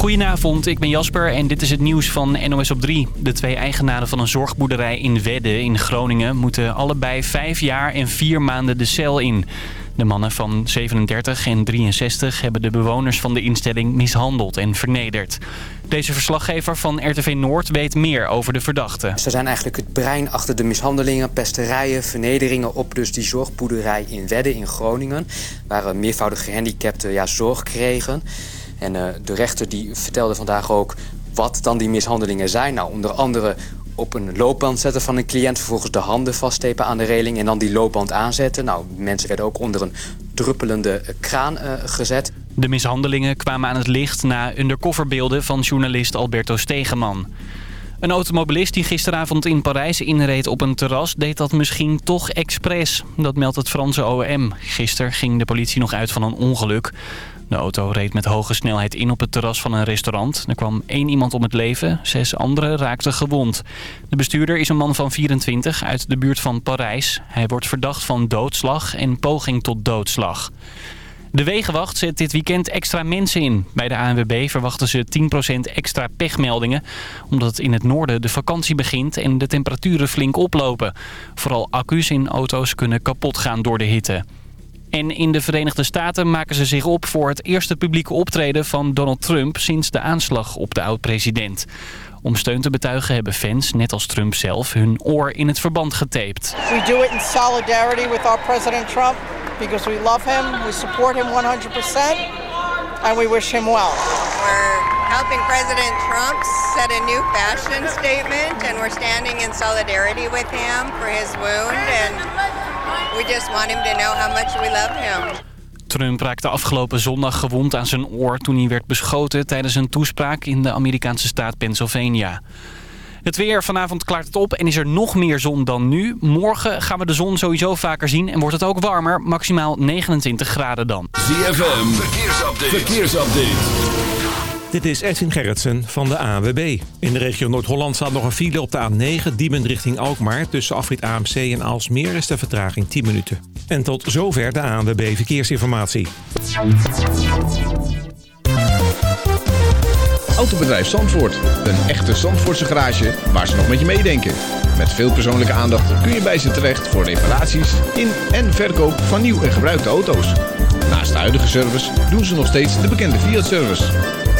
Goedenavond, ik ben Jasper en dit is het nieuws van NOS op 3. De twee eigenaren van een zorgboerderij in Wedde in Groningen... moeten allebei vijf jaar en vier maanden de cel in. De mannen van 37 en 63 hebben de bewoners van de instelling mishandeld en vernederd. Deze verslaggever van RTV Noord weet meer over de verdachten. Ze zijn eigenlijk het brein achter de mishandelingen, pesterijen, vernederingen op dus die zorgboerderij in Wedde in Groningen. Waar meervoudig gehandicapten ja, zorg kregen. En uh, de rechter die vertelde vandaag ook wat dan die mishandelingen zijn. Nou, onder andere op een loopband zetten van een cliënt... vervolgens de handen vaststepen aan de reling en dan die loopband aanzetten. Nou, mensen werden ook onder een druppelende kraan uh, gezet. De mishandelingen kwamen aan het licht na undercoverbeelden van journalist Alberto Stegeman. Een automobilist die gisteravond in Parijs inreed op een terras... deed dat misschien toch expres. Dat meldt het Franse OM. Gisteren ging de politie nog uit van een ongeluk. De auto reed met hoge snelheid in op het terras van een restaurant. Er kwam één iemand om het leven, zes anderen raakten gewond. De bestuurder is een man van 24 uit de buurt van Parijs. Hij wordt verdacht van doodslag en poging tot doodslag. De Wegenwacht zet dit weekend extra mensen in. Bij de ANWB verwachten ze 10% extra pechmeldingen... omdat in het noorden de vakantie begint en de temperaturen flink oplopen. Vooral accu's in auto's kunnen kapot gaan door de hitte. En in de Verenigde Staten maken ze zich op voor het eerste publieke optreden van Donald Trump sinds de aanslag op de oud-president. Om steun te betuigen hebben fans, net als Trump zelf, hun oor in het verband getaped. We do it in solidarity with our president Trump because we love him, we support him 100% and we wish him well. We're helping President Trump set a new fashion statement and we're standing in solidarity with him for his wound and we just want him to know how much we love him. Trump raakte afgelopen zondag gewond aan zijn oor toen hij werd beschoten tijdens een toespraak in de Amerikaanse staat Pennsylvania. Het weer, vanavond klaart het op en is er nog meer zon dan nu. Morgen gaan we de zon sowieso vaker zien en wordt het ook warmer. Maximaal 29 graden dan. ZFM, verkeersupdate. verkeersupdate. Dit is Edwin Gerritsen van de ANWB. In de regio Noord-Holland staat nog een file op de A9, Diemen richting Alkmaar. Tussen afrit AMC en Aalsmeer is de vertraging 10 minuten. En tot zover de ANWB Verkeersinformatie. Autobedrijf Zandvoort. Een echte Zandvoortse garage waar ze nog met je meedenken. Met veel persoonlijke aandacht kun je bij ze terecht voor reparaties in en verkoop van nieuw en gebruikte auto's. Naast de huidige service doen ze nog steeds de bekende Fiat-service.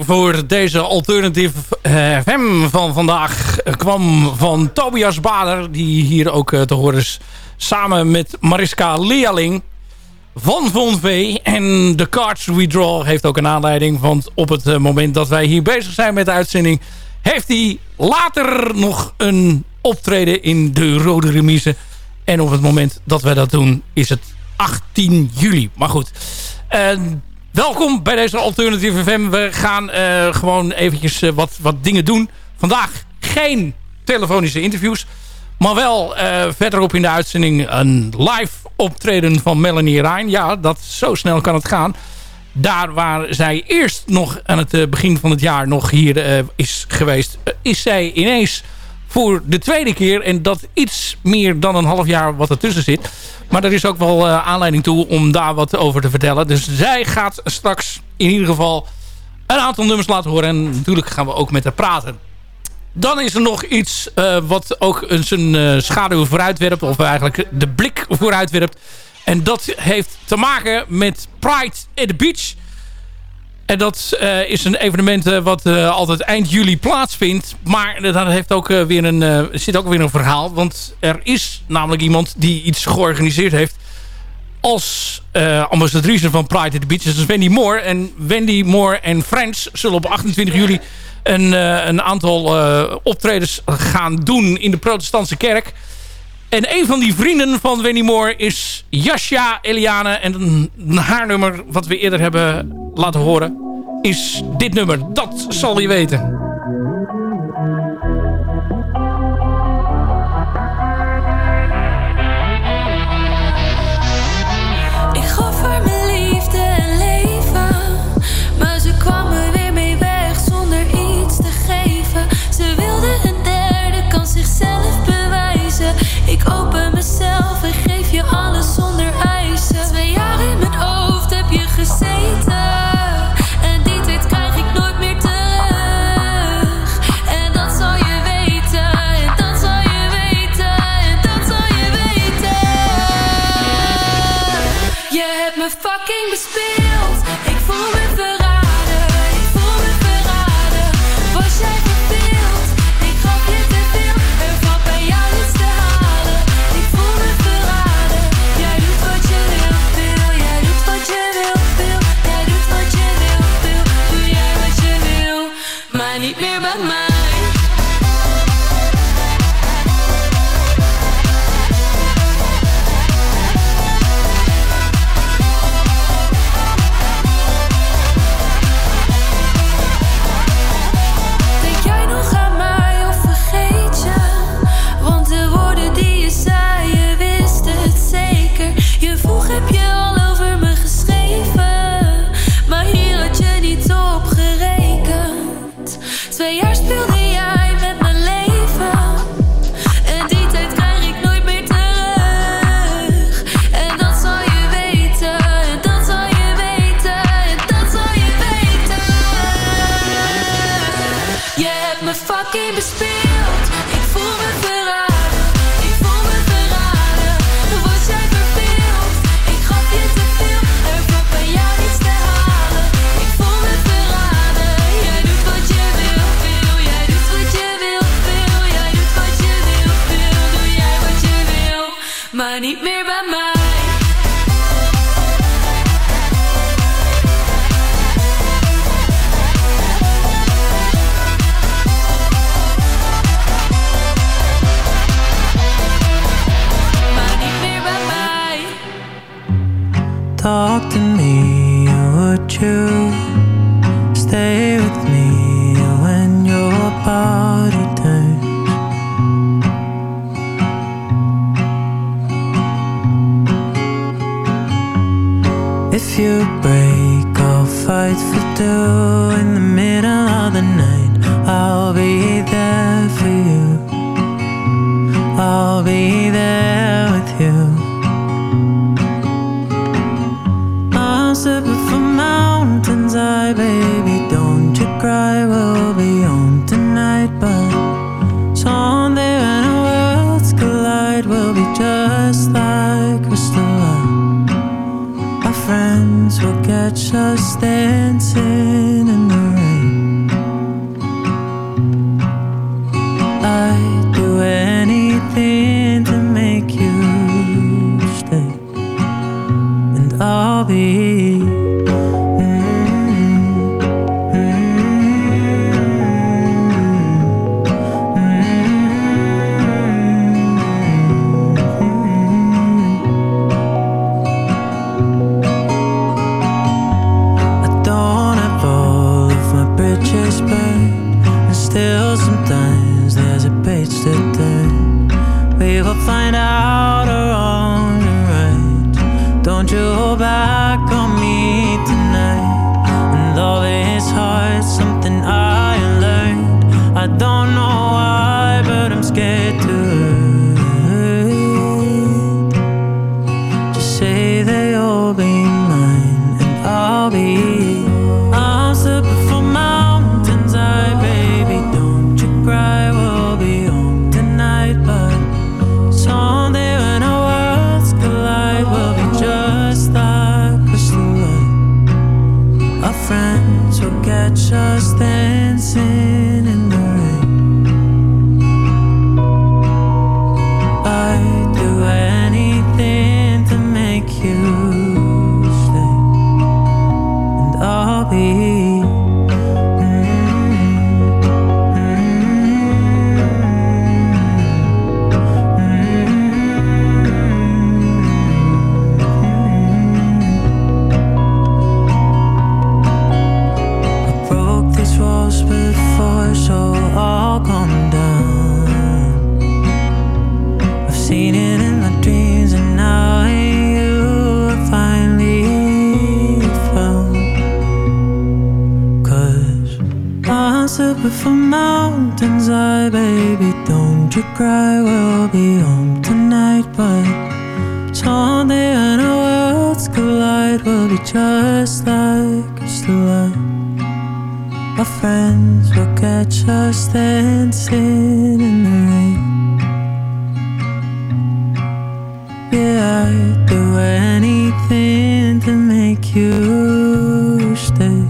Voor deze alternatieve FM van vandaag kwam van Tobias Bader. Die hier ook te horen is. Samen met Mariska Leerling van Von V. En de Cards We Draw heeft ook een aanleiding. Want op het moment dat wij hier bezig zijn met de uitzending... heeft hij later nog een optreden in de Rode Remise. En op het moment dat wij dat doen is het 18 juli. Maar goed... Welkom bij deze Alternatieve FM. We gaan uh, gewoon eventjes uh, wat, wat dingen doen. Vandaag geen telefonische interviews. Maar wel uh, verderop in de uitzending een live optreden van Melanie Rijn. Ja, dat, zo snel kan het gaan. Daar waar zij eerst nog aan het begin van het jaar nog hier is geweest... is zij ineens voor de tweede keer. En dat iets meer dan een half jaar wat ertussen zit. Maar er is ook wel uh, aanleiding toe om daar wat over te vertellen. Dus zij gaat straks in ieder geval een aantal nummers laten horen. En natuurlijk gaan we ook met haar praten. Dan is er nog iets uh, wat ook zijn uh, schaduw vooruitwerpt. Of eigenlijk de blik vooruitwerpt. En dat heeft te maken met Pride at the Beach. En dat uh, is een evenement uh, wat uh, altijd eind juli plaatsvindt. Maar daar heeft ook, weer een, zit ook weer een verhaal. Want er is namelijk iemand die iets georganiseerd heeft... als ambassadrice van Pride at the Beach. Dat is Wendy Moore. En Wendy Moore en Friends zullen op 28 juli... een, een aantal optredens gaan doen in de protestantse kerk... En een van die vrienden van Wendy Moore is Jasja Eliane. En haar nummer, wat we eerder hebben laten horen, is dit nummer. Dat zal je weten. Dancing It in my dreams, and now you are finally found. Cause I'm super for mountains, I baby. Don't you cry, we'll be home tonight, but someday when our worlds collide, we'll be just like crystal light. Our friends will catch us dancing in the rain. Make you stay.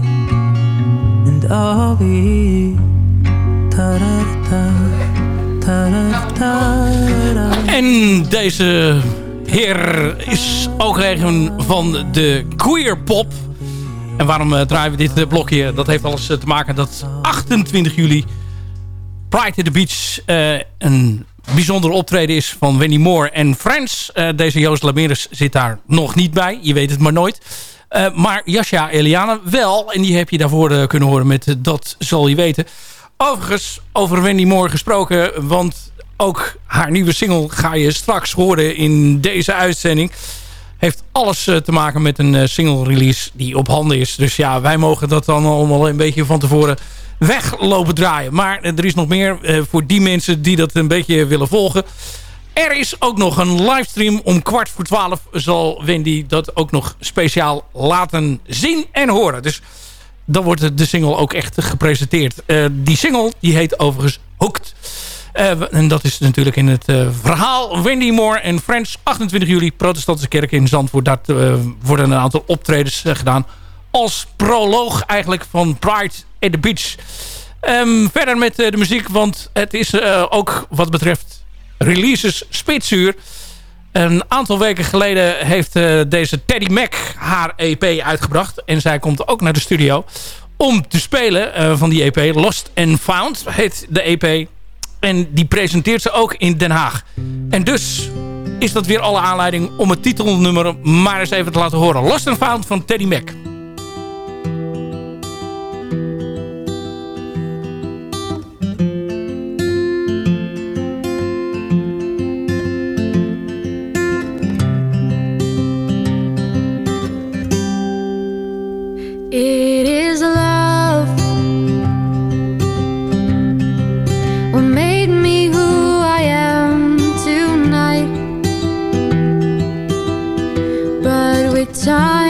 En deze heer is ook eigen van de queer pop. En waarom eh, draaien we dit eh, blokje? Dat heeft alles eh, te maken dat 28 juli Pride at the Beach een bijzonder optreden is van Wendy Moore en Friends. Eh, deze Joost Lameres zit daar nog niet bij. Je weet het maar nooit. Eh, maar Jasja Eliane wel. En die heb je daarvoor eh, kunnen horen met Dat zal je weten. Overigens, over Wendy Moore gesproken. Want ook haar nieuwe single ga je straks horen in deze uitzending. Heeft alles te maken met een single release die op handen is. Dus ja, wij mogen dat dan allemaal een beetje van tevoren weglopen draaien. Maar eh, er is nog meer eh, voor die mensen die dat een beetje willen volgen. Er is ook nog een livestream om kwart voor twaalf zal Wendy dat ook nog speciaal laten zien en horen. Dus dan wordt de single ook echt gepresenteerd. Eh, die single die heet overigens Hooked. En dat is natuurlijk in het verhaal Wendy Moore en Friends. 28 juli, protestantse kerk in Zandvoort. Daar worden een aantal optredens gedaan. Als proloog eigenlijk van Pride at the Beach. Ehm, verder met eh, de muziek, want het is eh, ook wat betreft releases spitsuur. Een aantal weken geleden heeft eh, deze Teddy Mac haar EP uitgebracht. En zij komt ook naar de studio om te spelen van die EP. Lost and Found heet de EP. En die presenteert ze ook in Den Haag. En dus is dat weer alle aanleiding om het titelnummer maar eens even te laten horen. Lost and Found van Teddy Mac. It is love what made me who I am tonight. But with time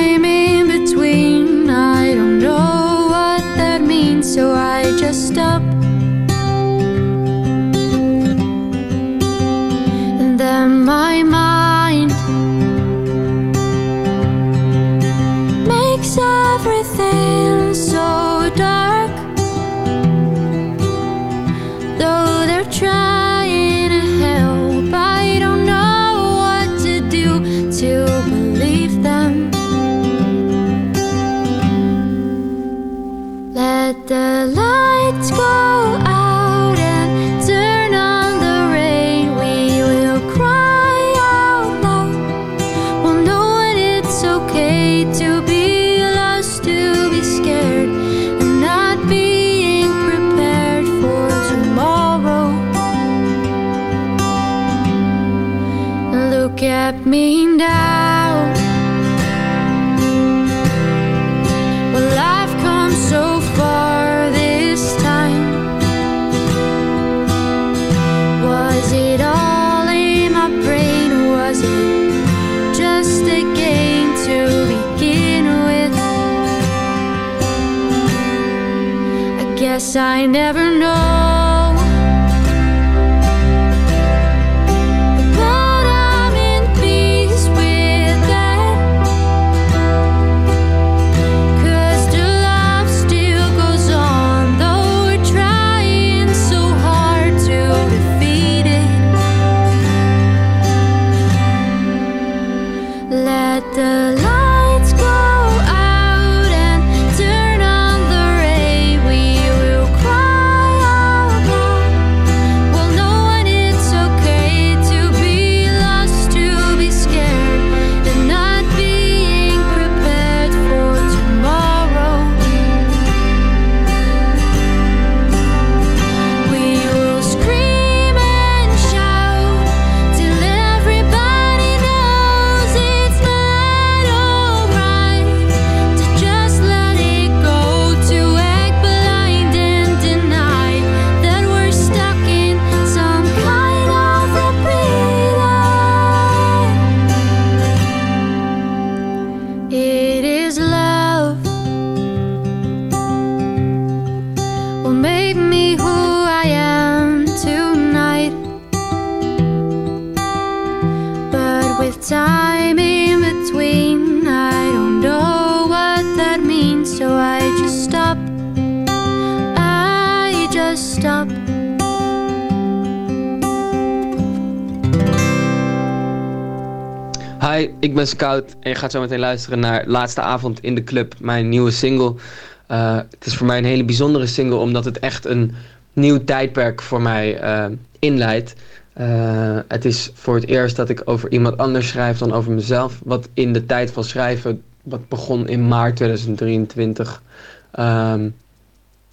At me now. Well, I've come so far this time. Was it all in my brain? Was it just a game to begin with? I guess I never know. Stop. I just stop. Hi, ik ben Scout en je gaat zo meteen luisteren naar Laatste Avond in de Club, mijn nieuwe single. Eh, het is voor mij een hele bijzondere single omdat het echt een nieuw tijdperk voor mij eh, inleidt. Eh, het is voor het eerst dat ik over iemand anders schrijf dan over mezelf. Wat in de tijd van schrijven, wat begon in maart 2023, ehm,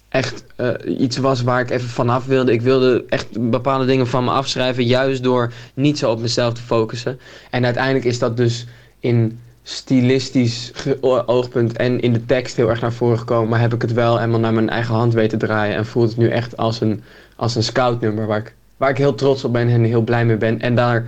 echt eh, iets was waar ik even vanaf wilde. Ik wilde echt bepaalde dingen van me afschrijven, juist door niet zo op mezelf te focussen. En uiteindelijk is dat dus in stilistisch oogpunt en in de tekst heel erg naar voren gekomen. Maar heb ik het wel helemaal naar mijn eigen hand weten draaien. En voelt het nu echt als een, als een scoutnummer waar ik, waar ik heel trots op ben en heel blij mee ben. En daar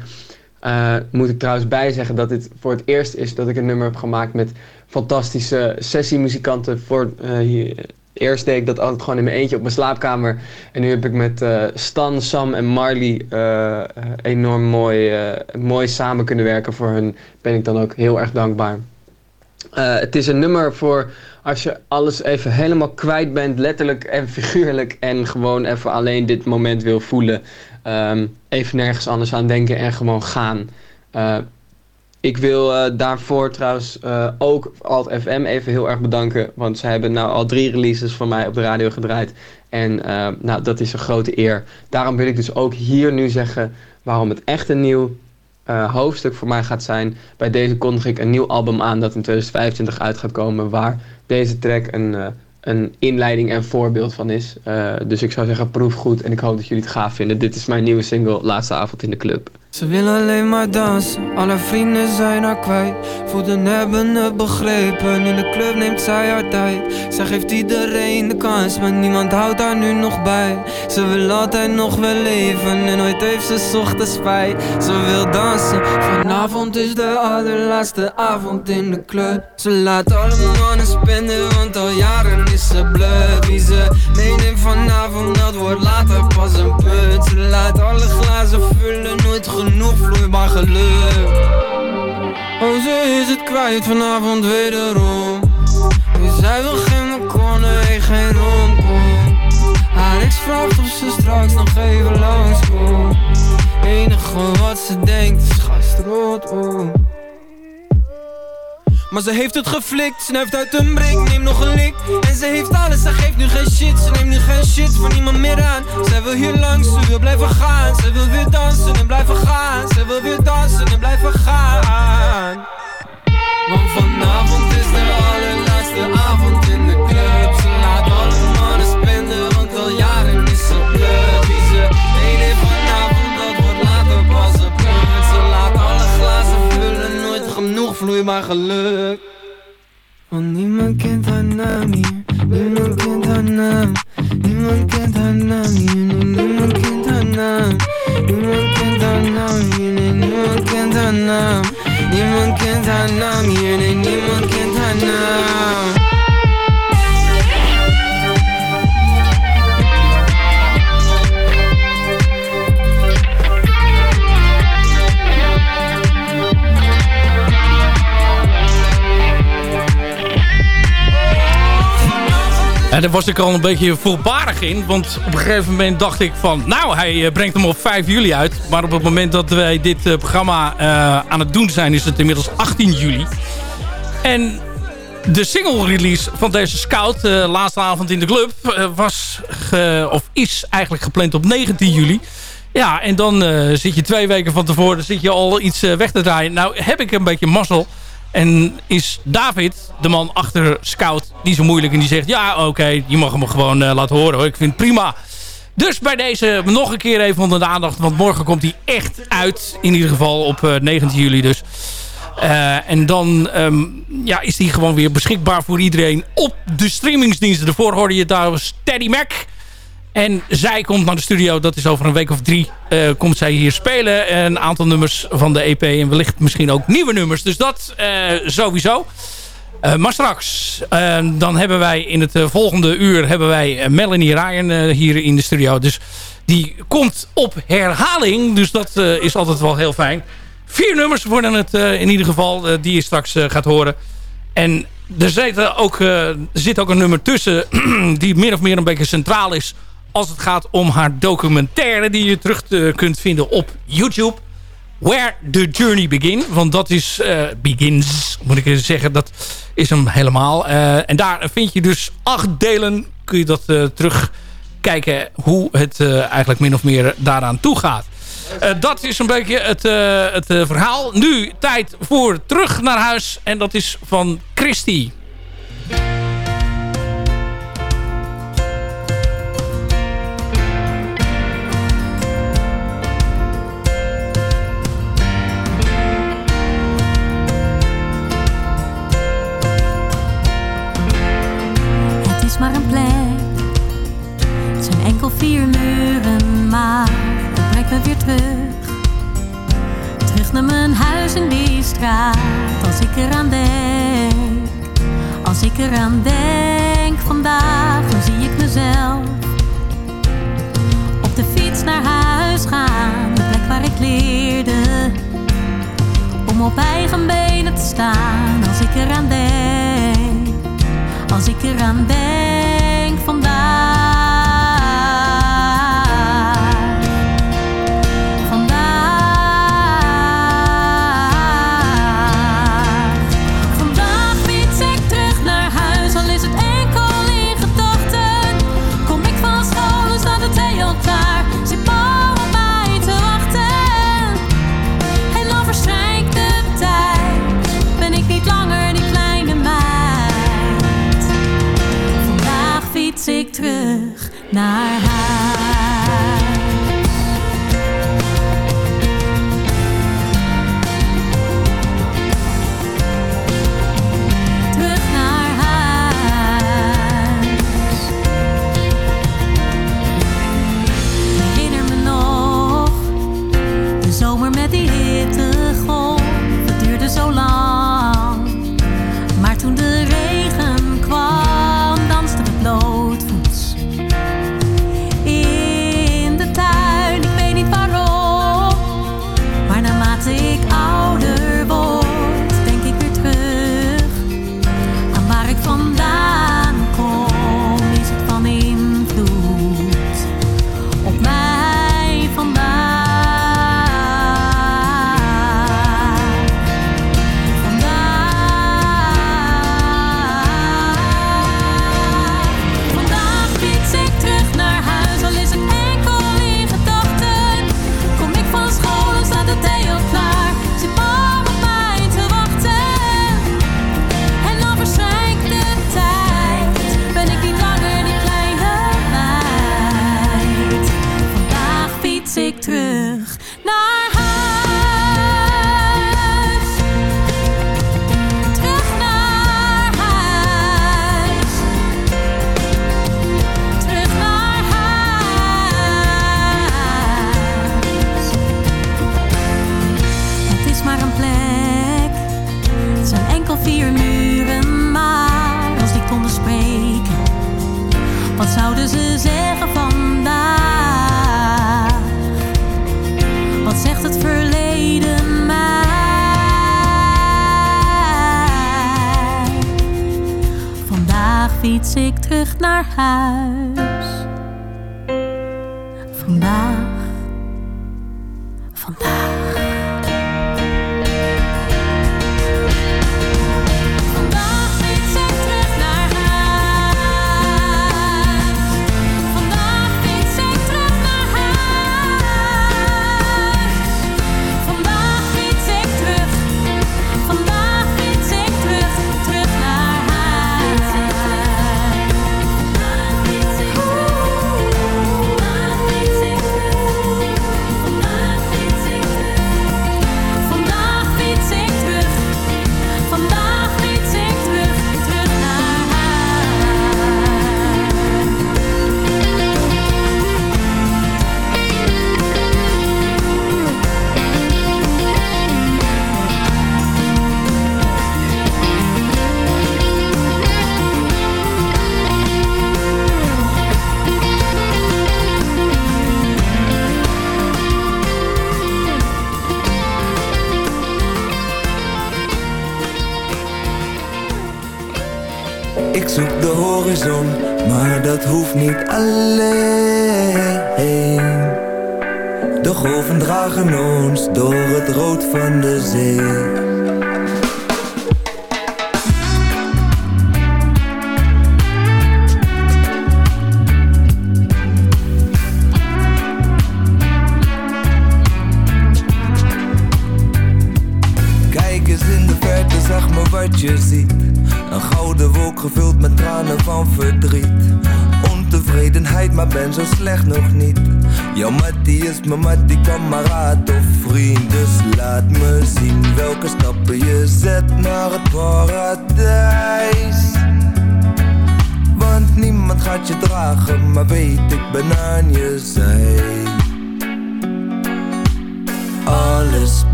eh, moet ik trouwens bij zeggen dat dit voor het eerst is dat ik een nummer heb gemaakt met fantastische sessiemuzikanten. Voor, eh, hier, eerst deed ik dat altijd gewoon in mijn eentje op mijn slaapkamer. En nu heb ik met eh, Stan, Sam en Marley eh, enorm mooi, mooi samen kunnen werken. Voor hun ben ik dan ook heel erg dankbaar. Het is een nummer voor als je alles even helemaal kwijt bent, letterlijk en figuurlijk. En gewoon even alleen dit moment wil voelen. Ehm, even nergens anders aan denken en gewoon gaan. Ik wil eh, daarvoor trouwens eh, ook Alt FM even heel erg bedanken. Want zij hebben nou al drie releases van mij op de radio gedraaid. En eh, nou, dat is een grote eer. Daarom wil ik dus ook hier nu zeggen waarom het echt een nieuw hoofdstuk voor mij gaat zijn. Bij deze kondig ik een nieuw album aan dat in 2025 uit gaat komen. Waar deze track een, een inleiding en voorbeeld van is. Dus ik zou zeggen proef goed en ik hoop dat jullie het gaaf vinden. Dit is mijn nieuwe single Laatste Avond in de Club. Ze wil alleen maar dansen, alle vrienden zijn haar kwijt. Voeten hebben het begrepen, in de club neemt zij haar tijd. Zij geeft iedereen de kans, maar niemand houdt haar nu nog bij. Ze wil altijd nog wel leven en nooit heeft ze ochtends spijt. Ze wil dansen, vanavond is de allerlaatste avond in de club. Ze laat alle mannen spenden, want al jaren is ze blut. Wie ze meeneemt vanavond, dat wordt later pas een punt. Ze laat alle glazen vullen, nooit genoeg vloeibaar geluk. Oh, ze is het kwijt vanavond wederom. Is Zij wil geen McConaughey, geen romcom Haar vraagt of ze straks nog even langskomt Enige wat ze denkt is gastrot op maar ze heeft het geflikt, snuift uit een brik, neem nog een lik En ze heeft alles, ze geeft nu geen shit. Ze neemt nu geen shit van niemand meer aan. Zij wil hier langs, ze wil blijven gaan. Ze wil weer dansen en blijven gaan. Ze wil weer dansen en blijven gaan. Want vanavond is de allerlaatste vloeibaar geluk. Want niemand kent haar naam hier, niemand kent haar naam. Niemand kent haar naam hier, niemand kent haar naam. Niemand kent haar naam hier, niemand kent haar naam. Niemand kent haar naam hier, niemand kent haar naam En daar was ik al een beetje voorbarig in. Want op een gegeven moment dacht ik van... Nou, hij eh, brengt hem op 5 juli uit. Maar op het moment dat wij dit eh, programma eh, aan het doen zijn... is het inmiddels 18 juli. En de single release van deze Scout... de laatste avond in de club... was of is eigenlijk gepland op 19 juli. Ja, en dan zit je twee weken van tevoren... zit je al iets weg te draaien. Nou, heb ik een beetje mazzel... En is David, de man achter Scout, niet zo moeilijk. En die zegt, ja oké, je mag hem gewoon eh, laten horen hoor. Ik vind het prima. Dus bij deze nog een keer even onder de aandacht. Want morgen komt hij echt uit. In ieder geval op eh, 19 juli dus. Eh, en dan ehm, ja, is die gewoon weer beschikbaar voor iedereen op de streamingsdiensten. Daarvoor hoorde je daar Teddy Mac. En zij komt naar de studio, dat is over een week of drie, eh, komt zij hier spelen. Een aantal nummers van de EP en wellicht misschien ook nieuwe nummers. Dus dat eh, sowieso. Eh, maar straks, dan hebben wij in het volgende uur hebben wij Melanie Ryan hier in de studio. Dus die komt op herhaling, dus dat is altijd wel heel fijn. Vier nummers worden het in ieder geval, die je straks gaat horen. En er zit ook, zit ook een nummer tussen die meer of meer een beetje centraal is als het gaat om haar documentaire die je terug eh, kunt vinden op YouTube. Where the Journey Begin. Want dat is eh, Begins, moet ik zeggen. Dat is hem helemaal. Eh, en daar vind je dus acht delen. Kun je dat eh, terugkijken hoe het eigenlijk min of meer daaraan toe gaat. Dat is een beetje het, het verhaal. Nu tijd voor terug naar huis. En dat is van Christy. Vier muren, maar het brengt me weer terug. Terug naar mijn huis in die straat. Als ik eraan denk, als ik eraan denk vandaag, dan zie ik mezelf. Op de fiets naar huis gaan, de plek waar ik leerde. Om op eigen benen te staan, als ik eraan denk als ik eraan denk. Vandaag.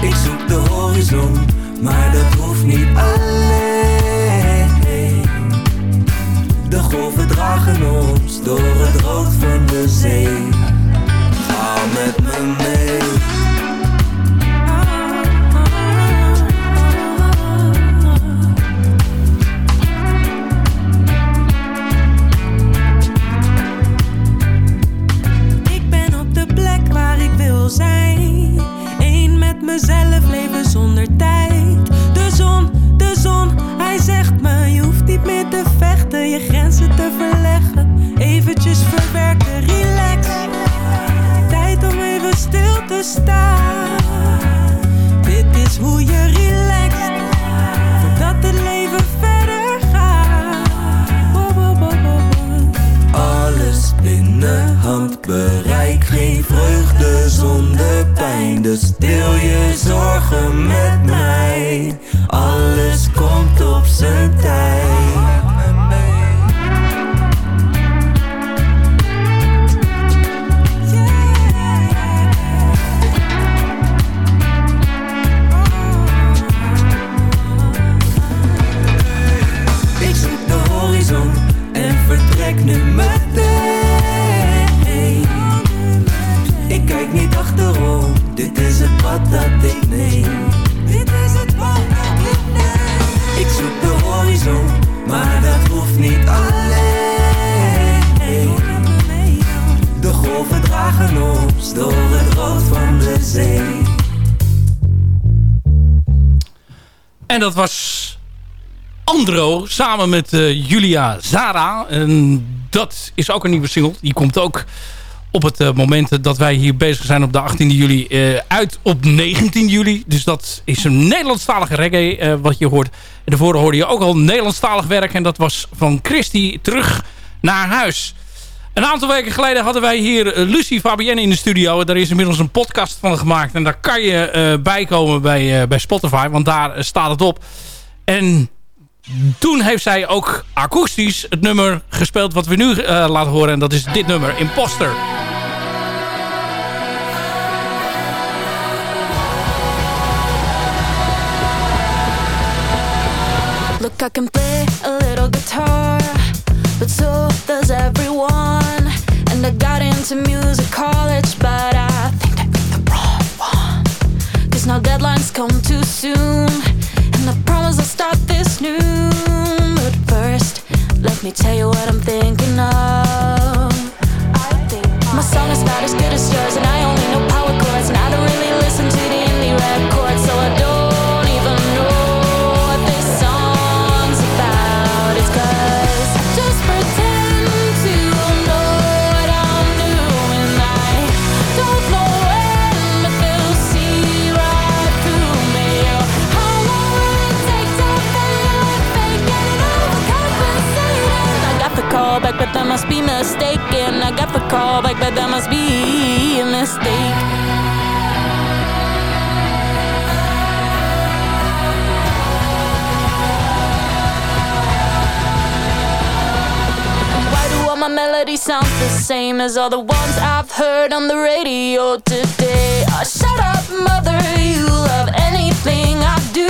Ik zoek de horizon, maar dat hoeft niet alleen. De golven dragen ons door het rood van de zee. Ga met me mee. Mezelf, leven zonder tijd. De zon, de zon, hij zegt me: Je hoeft niet meer te vechten, je grenzen te verleggen. Eventjes verwerken, relax. Tijd om even stil te staan. Dit is hoe je relaxt. Voordat het leven verder gaat. Alles binnen handbereik, geen vreugde zonder pijn. Dus deel je zorgen met mij. Alles komt op zijn tijd. Ik zoek de horizon en vertrek nu. Dit is het pad dat ik neem. Dit is het pad dat ik neem. Ik zoek de horizon, maar dat hoeft niet alleen. De golven dragen ons door het rood van de zee. En dat was Andro samen met eh, Julia Zara. En dat is ook een nieuwe single. Die komt ook op het eh, moment dat wij hier bezig zijn op de 18 juli eh, uit op 19 juli. Dus dat is een Nederlandstalige reggae eh, wat je hoort. En daarvoor hoorde je ook al Nederlandstalig werk. En dat was van Christy terug naar huis. Een aantal weken geleden hadden wij hier Lucie Fabienne in de studio. Daar is inmiddels een podcast van gemaakt. En daar kan je bijkomen bij, eh, bij Spotify. Want daar staat het op. En toen heeft zij ook akoestisch het nummer gespeeld wat we nu laten horen. En dat is dit nummer, Imposter. I can play a little guitar, but so does everyone. And I got into music college, but I think I picked the wrong one. Cause now deadlines come too soon, and I promise I'll start this noon. But first, let me tell you what I'm thinking of. I think my song is not as good as yours, and I only know power chords, and I don't really listen to the indie records, call back, but that must be mistaken. I got the call back, but that must be a mistake. Why do all my melodies sound the same as all the ones I've heard on the radio today? Oh, shut up, mother, you love anything I do.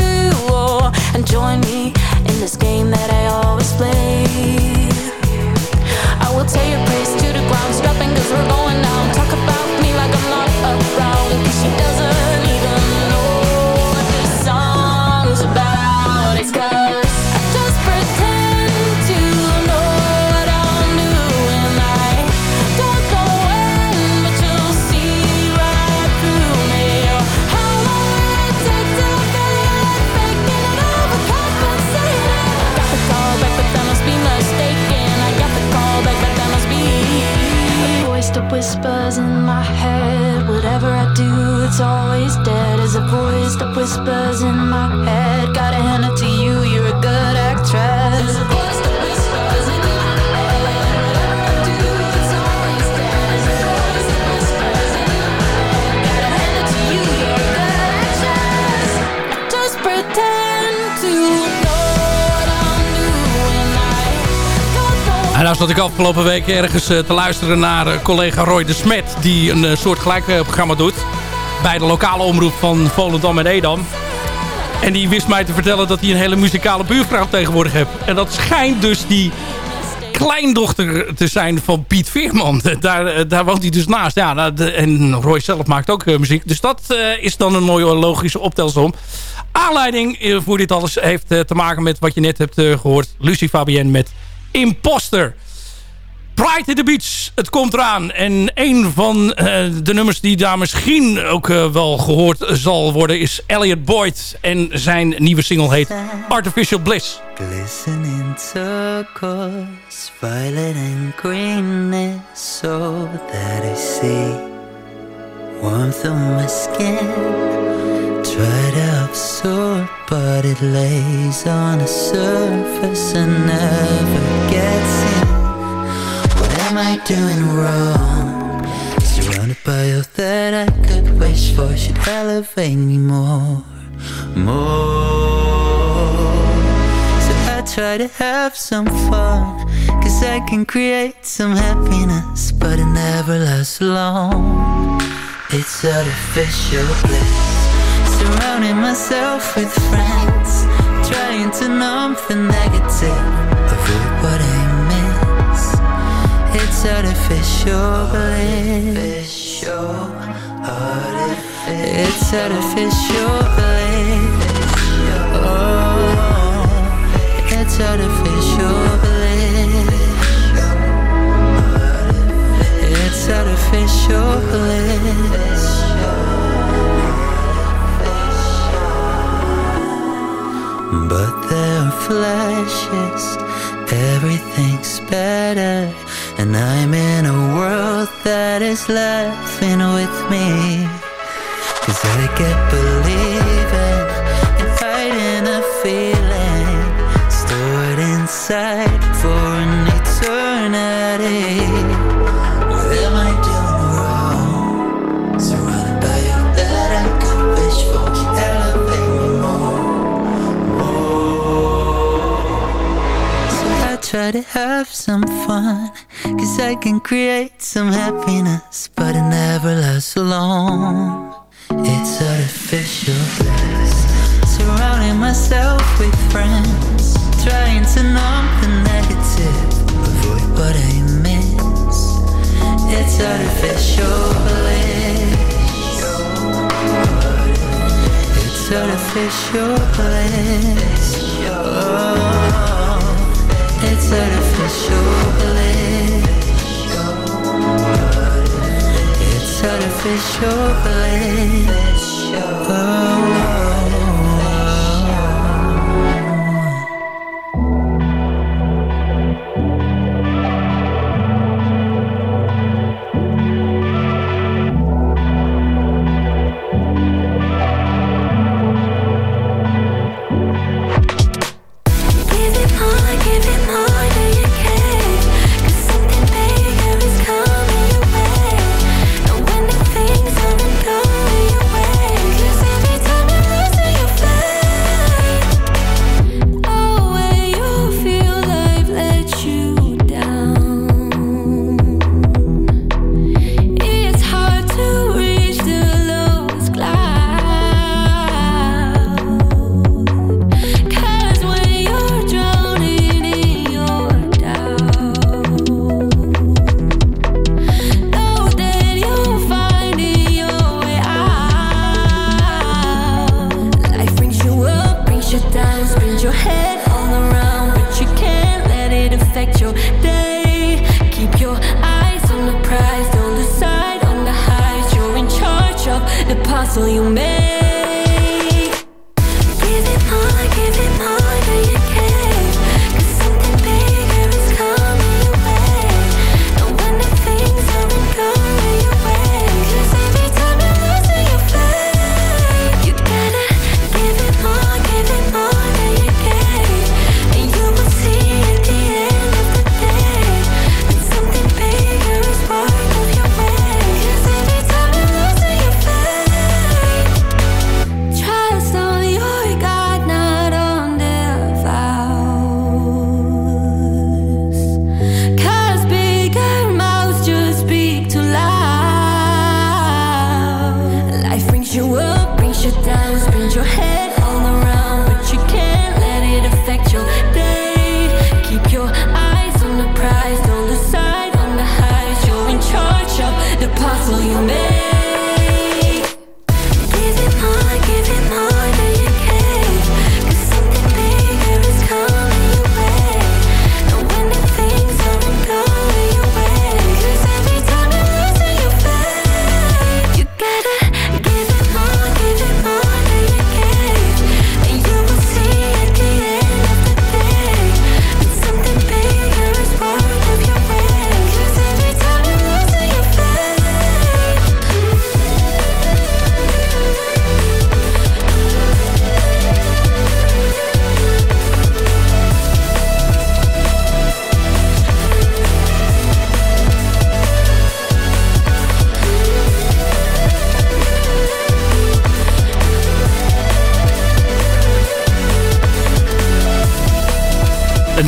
Oh, and join me in this game that I always play. I will tear your praise it's always dead. As a voice that whispers in my head. Gotta hand it to you, you're a good actress. En nou zat ik afgelopen week ergens eh, te luisteren naar eh, collega Roy de Smet... die een eh, soort programma doet bij de lokale omroep van Volendam en Edam. En die wist mij te vertellen dat hij een hele muzikale buurvrouw tegenwoordig heeft. En dat schijnt dus die kleindochter te zijn van Piet Veerman. Daar, eh, daar woont hij dus naast. Ja, nou, en Roy zelf maakt ook eh, muziek. Dus dat eh, is dan een mooie logische optelsom. Aanleiding voor dit alles heeft te maken met wat je net hebt eh, gehoord. Lucie Fabienne met Imposter. Pride in the Beach, het komt eraan. En een van eh, de nummers die daar misschien ook eh, wel gehoord zal worden... is Elliot Boyd. En zijn nieuwe single heet Artificial Bliss. Glistening turquoise, violet and greenness, so that I see warmth on my skin. Try to absorb, but it lays on a surface and never gets am I doing wrong? Surrounded by all that I could wish for, should elevate me more, more. So I try to have some fun Cause I can create some happiness But it never lasts long It's artificial bliss Surrounding myself with friends Trying to numb the negative It's artificial bliss It's artificial bliss Oh, it's artificial bliss. It's artificial bliss. But there are flashes, everything's better. And I'm in a world that is laughing with me. Cause I get believing and fighting a feeling stored inside try to have some fun. Cause I can create some happiness, but it never lasts long. It's artificial. Surrounding myself with friends, trying to numb the negative, avoid what I miss. It's artificial bliss. It's artificial bliss. Oh, it's artificial bliss. It's artificial bliss. Oh.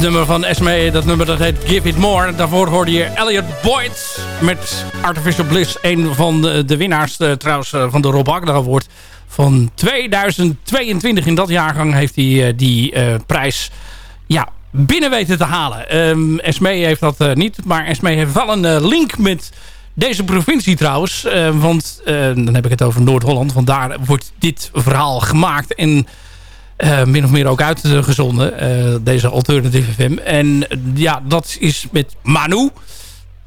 Nummer van Esme, dat nummer dat heet Give It More. Daarvoor hoorde je Elliot Boyd met Artificial Bliss. Een van de, winnaars eh, trouwens eh, van de Rob Agda Award van 2022. In dat jaargang heeft hij eh, die prijs ja, binnen weten te halen. Ehm Esme heeft dat niet, maar Esme heeft wel een link met deze provincie trouwens. Eh, want dan heb ik het over Noord-Holland. Want daar wordt dit verhaal gemaakt en eh, min of meer ook uitgezonden. eh, deze Alternative FM. En eh, ja, dat is met Manu.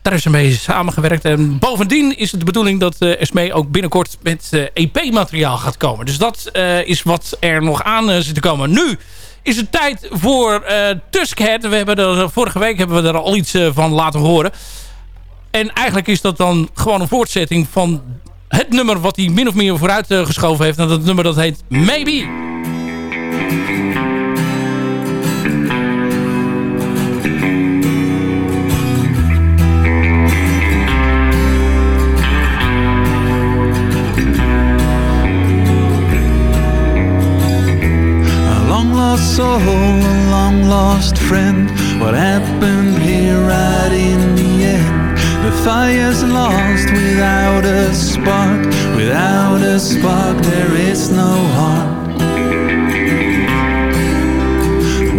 Daar is ze mee samengewerkt. En bovendien is het de bedoeling dat eh Esmee ook binnenkort met EP-materiaal gaat komen. Dus dat is wat er nog aan zit te komen. Nu is het tijd voor Tuskhead. We hebben er, vorige week hebben we er al iets van laten horen. En eigenlijk is dat dan gewoon een voortzetting van het nummer wat hij min of meer vooruit geschoven heeft. En dat nummer dat heet Maybe. lost soul, a long lost friend. What happened here right in the end? The fire's lost without a spark. Without a spark, there is no heart.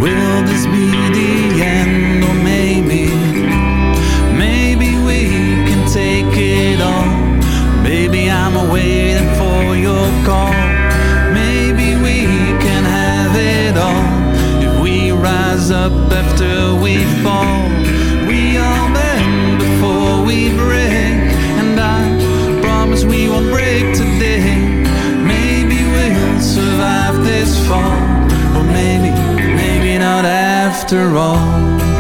Will this be the end, or maybe, maybe we can take it all? Baby, I'm waiting for your call. We all men before we break, and I promise we won't break today. Maybe we'll survive this fall, or maybe, maybe not after all.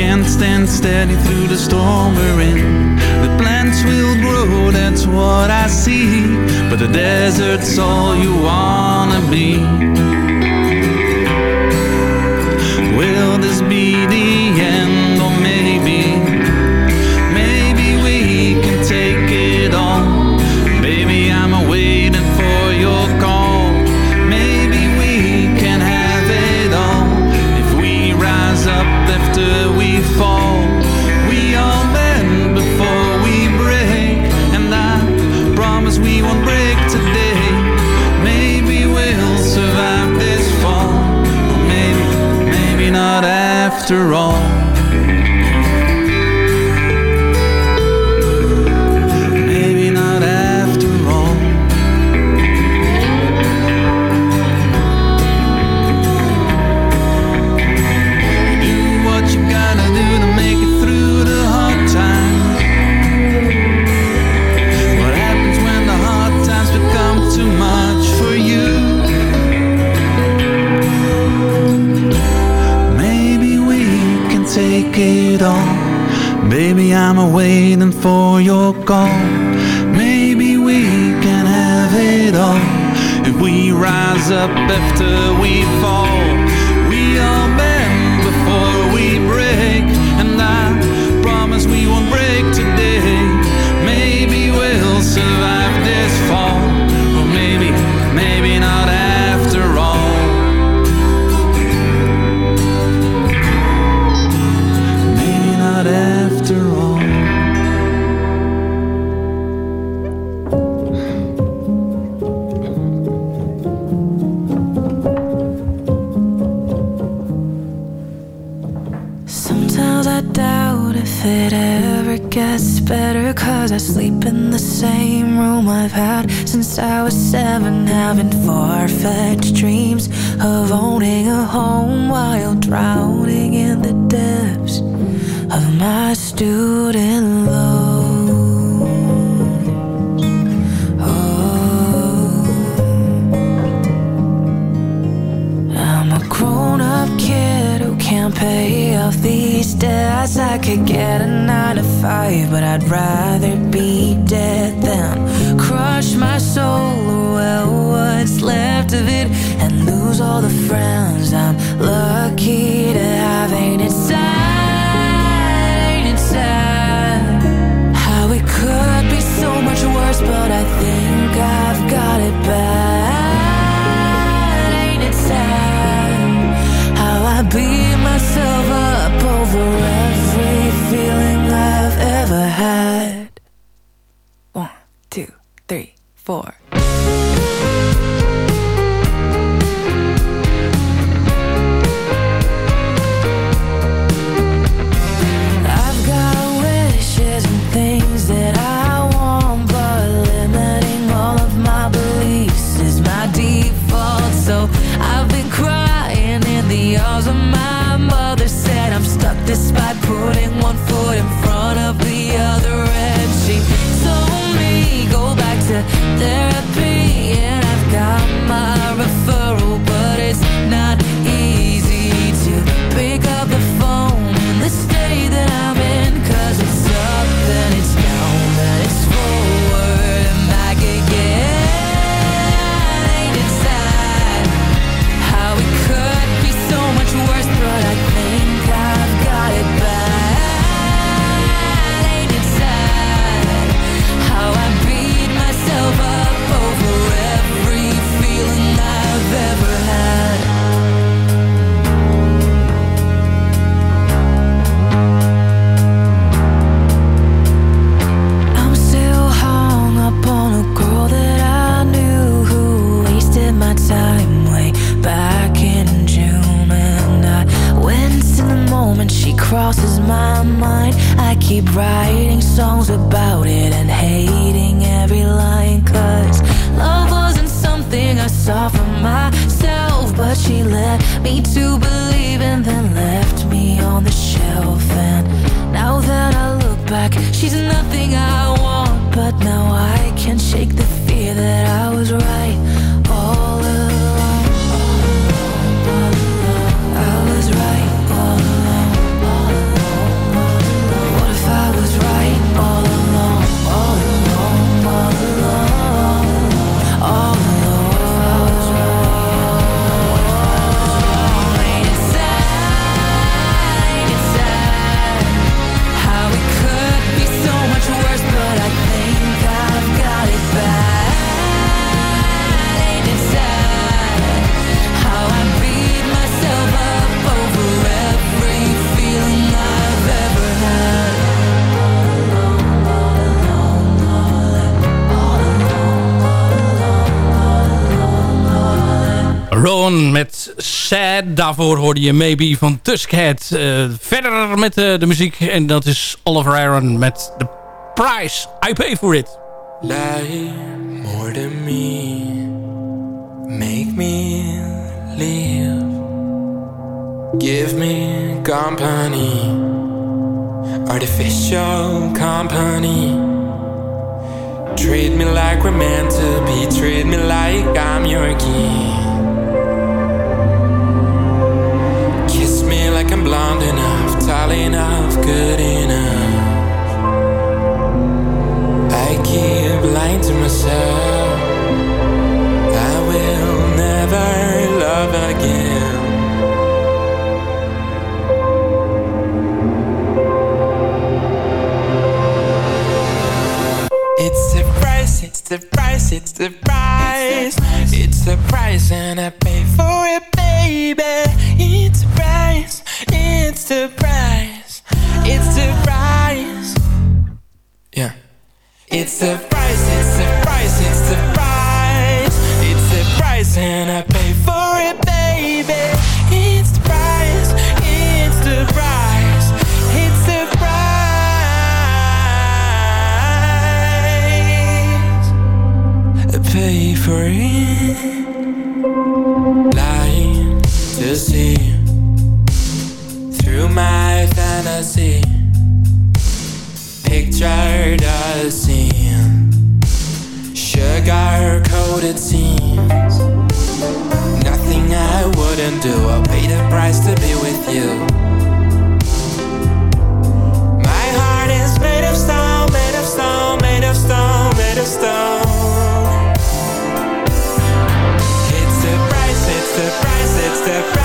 can stand steady through the storm we're in. The plants will grow, that's what I see. But the desert's all you wanna be. after all. time I'm waiting for your call. Maybe we can have it all. If we rise up after we fall We all bend before we break. And I promise we won't break today. I've been crying in the arms of my mother. Said I'm stuck despite putting one foot in front of the other. And she told me go back to therapy And I've got my long keep writing songs about it and hating every line. Cause love wasn't something I saw for myself, but she led me to believe and then left me on the shelf. And now that I look back, she's nothing I want, but now I can shake the fear that I was right Sad. Daarvoor hoorde je Maybe van Tuskhead. Eh, verder met eh, de muziek. En dat is Oliver Aaron met The Price. I pay for it. Lie more than me. Make me live. Give me company. Artificial company. Treat me like we're meant to be. Treat me like I'm your king. Blonde enough, tall enough, good enough. I keep lying to myself. I will never love again. It's the price, it's the price, it's the price. It's the price, and I pay for it, baby. It's the price, it's the price, it's the price. Yeah. It's the price, it's the price, it's the price. It's the price, and I pay for it, baby. It's the price, it's the price, it's the price. I pay for it. Fantasy pictured a scene. Sugar coated scenes. Nothing I wouldn't do. I'll pay the price to be with you. My heart is made of stone Made of stone, made of stone, made of stone. It's the price, it's the price, it's the price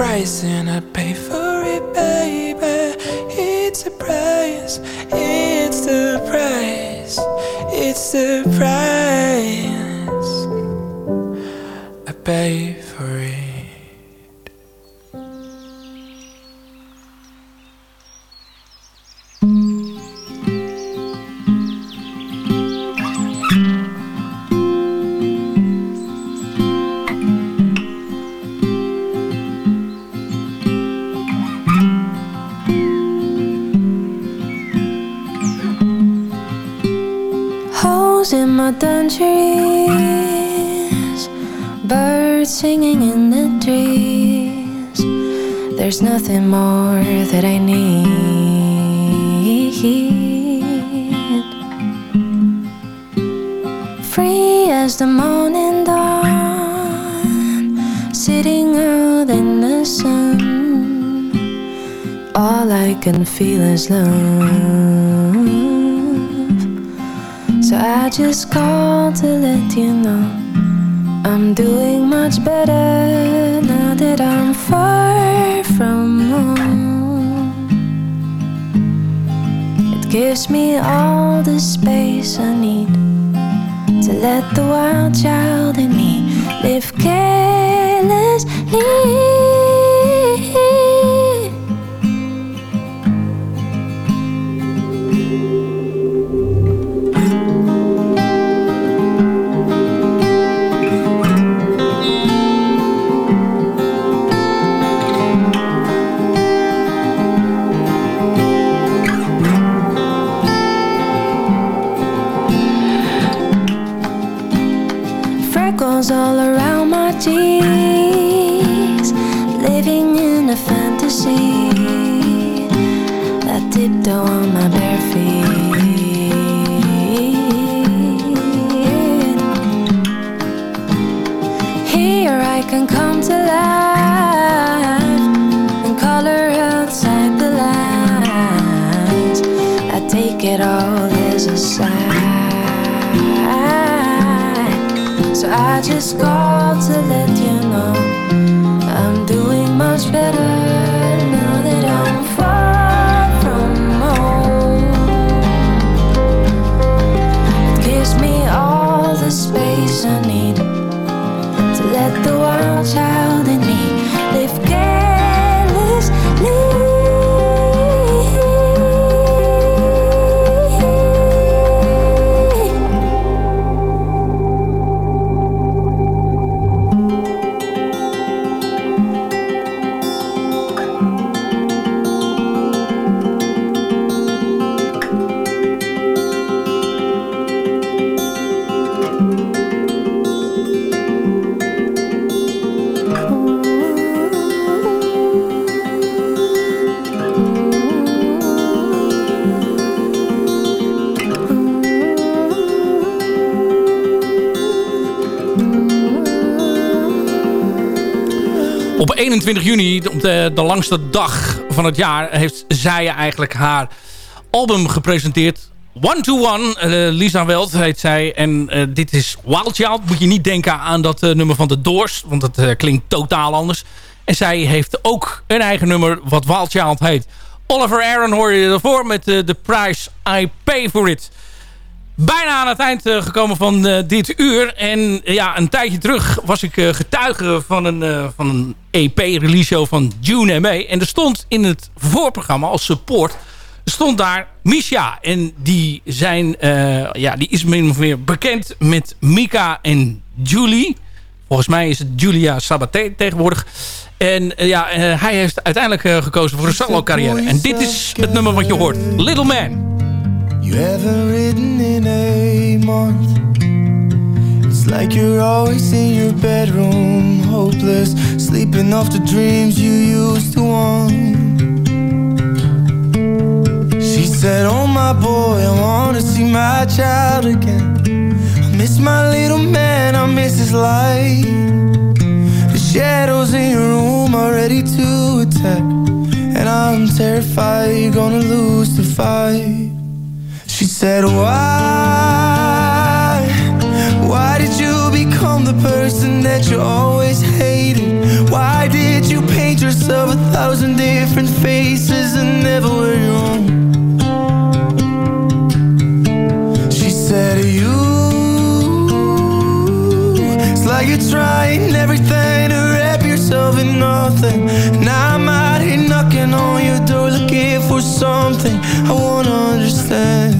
price, and I pay for love. So I just called to let you know I'm doing much better now that I'm far from home. It gives me all the space I need to let the wild child in me live carelessly. 21 juni, op de, de langste dag van het jaar... heeft zij eigenlijk haar album gepresenteerd. One to One, eh, Lisa Weld heet zij. En eh, dit is Wild Child. Moet je niet denken aan dat eh, nummer van de Doors. Want dat klinkt totaal anders. En zij heeft ook een eigen nummer wat Wild Child heet. Oliver Aaron hoor je ervoor met The Price I Pay For It. Bijna aan het eind eh, gekomen van eh, dit uur. En eh, ja, een tijdje terug was ik getuige van een, van een EP-release show van June M.A. En er stond in het voorprogramma als support... stond daar Misha. En die, zijn, ja, die is min of meer bekend met Mika en Julie. Volgens mij is het Julia Sabaté tegenwoordig. En ja, hij heeft uiteindelijk gekozen voor een solo carrière. En dit is het nummer wat je hoort. Little Man. You haven't written in a month. It's like you're always in your bedroom, hopeless, sleeping off the dreams you used to want. She said, Oh, my boy, I wanna see my child again. I miss my little man, I miss his light. The shadows in your room are ready to attack. And I'm terrified you're gonna lose the fight. She said, Why? Why did you become the person that you always hated? Why did you paint yourself a thousand different faces and never were your own? She said, You. It's like you're trying everything to wrap yourself in nothing. And I'm out here knocking on your door looking for something. I wanna understand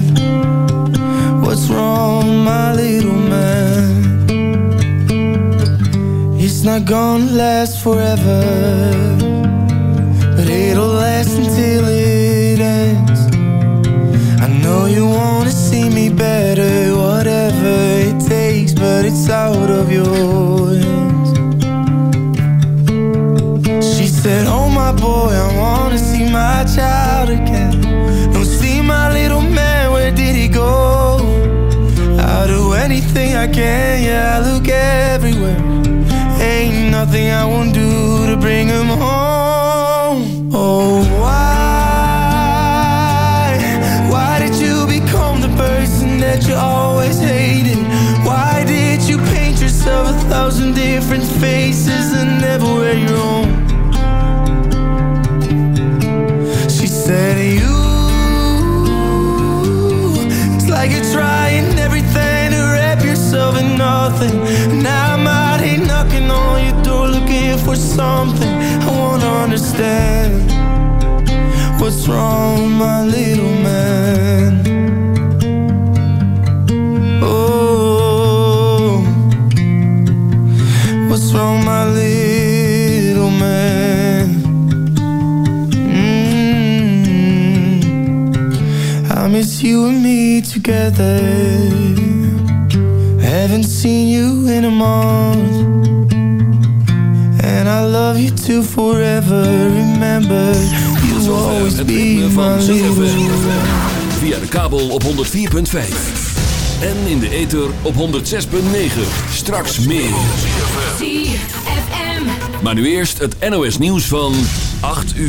Oh my little man. It's not gonna last forever But it'll last until it ends. I know you wanna see me better Whatever it takes But it's out of your hands. She said, oh my boy I wanna see my child again. Don't see my little man do anything I can, yeah, I look everywhere. Ain't nothing I won't do to bring him home. Oh, why? Why did you become the person that you always hated? Why did you paint yourself a thousand different faces and never wear your own? In nothing. Now I'm out here knocking on your door looking for something. I wanna understand what's wrong, my little man. Oh, what's wrong, my little man? Mm, I miss you and me together. Haven't seen you in a month. And I love you too forever. Remember, you always Het be ritme my. Via de kabel op 104.5. En in de ether op 106.9. Straks meer. Maar nu eerst het NOS nieuws van 8 uur.